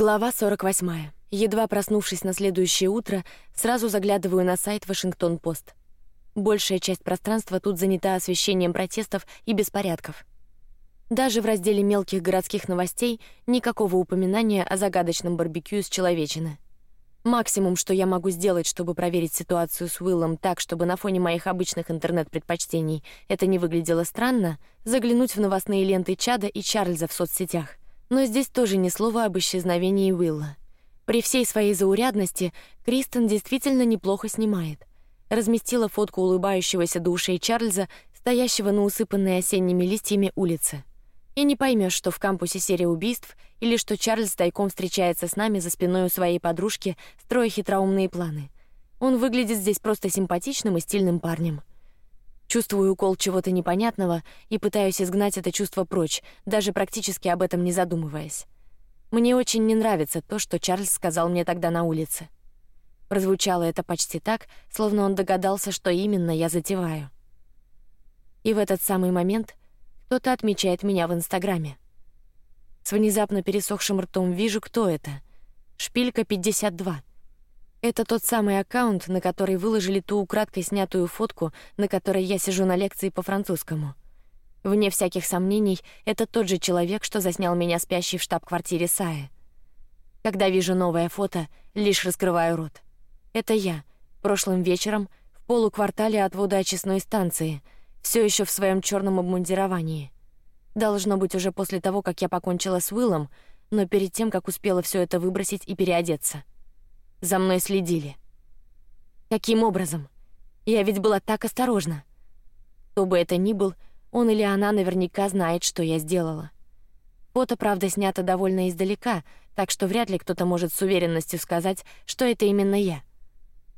Глава 48. Едва проснувшись на следующее утро, сразу заглядываю на сайт Вашингтон-Пост. Большая часть пространства тут занята освещением протестов и беспорядков. Даже в разделе мелких городских новостей никакого упоминания о загадочном барбекю из человечины. Максимум, что я могу сделать, чтобы проверить ситуацию с Уиллом так, чтобы на фоне моих обычных интернет-предпочтений это не выглядело странно, заглянуть в новостные ленты Чада и Чарльза в соцсетях. Но здесь тоже ни слова об исчезновении Уилла. При всей своей заурядности Кристен действительно неплохо снимает. Разместила фотку улыбающегося до ушей Чарльза, стоящего на усыпанной осенними листьями улице. И не поймешь, что в кампусе серия убийств или что Чарльз тайком встречается с нами за спиной у своей подружки, строя хитроумные планы. Он выглядит здесь просто симпатичным и стильным парнем. Чувствую укол чего-то непонятного и пытаюсь изгнать это чувство прочь, даже практически об этом не задумываясь. Мне очень не нравится то, что Чарльз сказал мне тогда на улице. Прозвучало это почти так, словно он догадался, что именно я затеваю. И в этот самый момент кто-то отмечает меня в Инстаграме. С внезапно пересохшим ртом вижу, кто это. Шпилька 52. Это тот самый аккаунт, на который выложили ту украдкой снятую фотку, на которой я сижу на лекции по французскому. Вне всяких сомнений, это тот же человек, что заснял меня спящей в штаб-квартире Саи. Когда вижу новое фото, лишь раскрываю рот. Это я. Прошлым вечером в полуквартале от водоочистной станции, все еще в своем черном обмундировании. Должно быть уже после того, как я покончила с Уиллом, но перед тем, как успела все это выбросить и переодеться. За мной следили. Каким образом? Я ведь была так осторожна. Кто бы это ни был, он или она наверняка знает, что я сделала. Фото, правда, снято довольно издалека, так что вряд ли кто-то может с уверенностью сказать, что это именно я.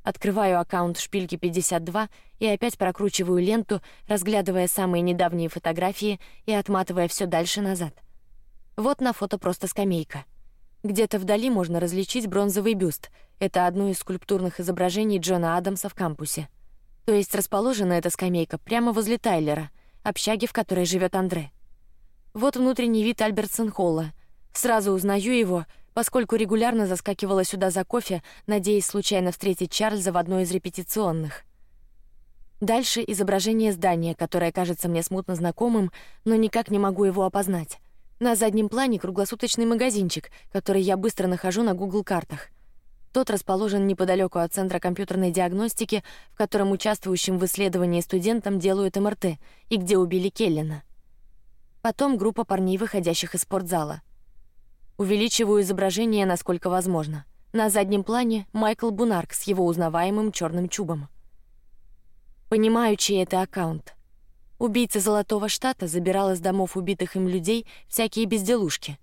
Открываю аккаунт шпильки 52 и опять прокручиваю ленту, разглядывая самые недавние фотографии и отматывая все дальше назад. Вот на фото просто скамейка. Где-то вдали можно различить бронзовый бюст. Это одно из скульптурных изображений Джона Адамса в кампусе. То есть расположена эта скамейка прямо возле Тайлера, общаги, в которой живет Андре. Вот внутренний вид Альбертсон-холла. Сразу узнаю его, поскольку регулярно заскакивала сюда за кофе, надеясь случайно встретить Чарльза в одной из репетиционных. Дальше изображение здания, которое кажется мне смутно знакомым, но никак не могу его опознать. На заднем плане круглосуточный магазинчик, который я быстро нахожу на Google картах. Тот расположен неподалеку от центра компьютерной диагностики, в котором участвующим в исследовании студентам делают МРТ и где убили Келлина. Потом группа парней, выходящих из спортзала. Увеличиваю изображение насколько возможно. На заднем плане Майкл Бунарк с его узнаваемым черным чубом. Понимаю, чей это аккаунт. Убийца Золотого Штата забирал из домов убитых им людей всякие безделушки.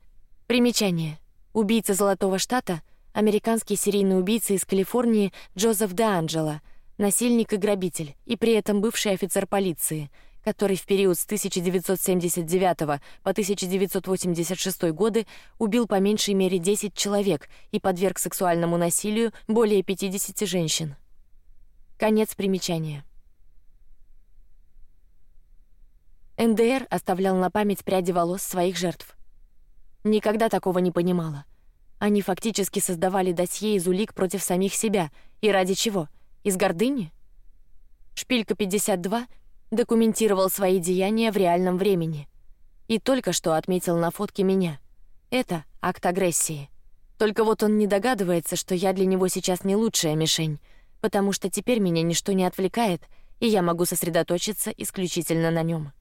Примечание: убийца Золотого Штата — американский серийный убийца из Калифорнии Джозеф Де Анджело, насильник и грабитель, и при этом бывший офицер полиции, который в период с 1979 по 1986 годы убил по меньшей мере 10 человек и подверг сексуальному насилию более 50 женщин. Конец примечания. НДР оставлял на память пряди волос своих жертв. Никогда такого не понимала. Они фактически создавали досье из улик против самих себя и ради чего? Из гордыни? Шпилька 52 документировал свои деяния в реальном времени и только что отметил на фотке меня. Это акт агрессии. Только вот он не догадывается, что я для него сейчас не лучшая мишень, потому что теперь меня ничто не отвлекает, и я могу сосредоточиться исключительно на нем.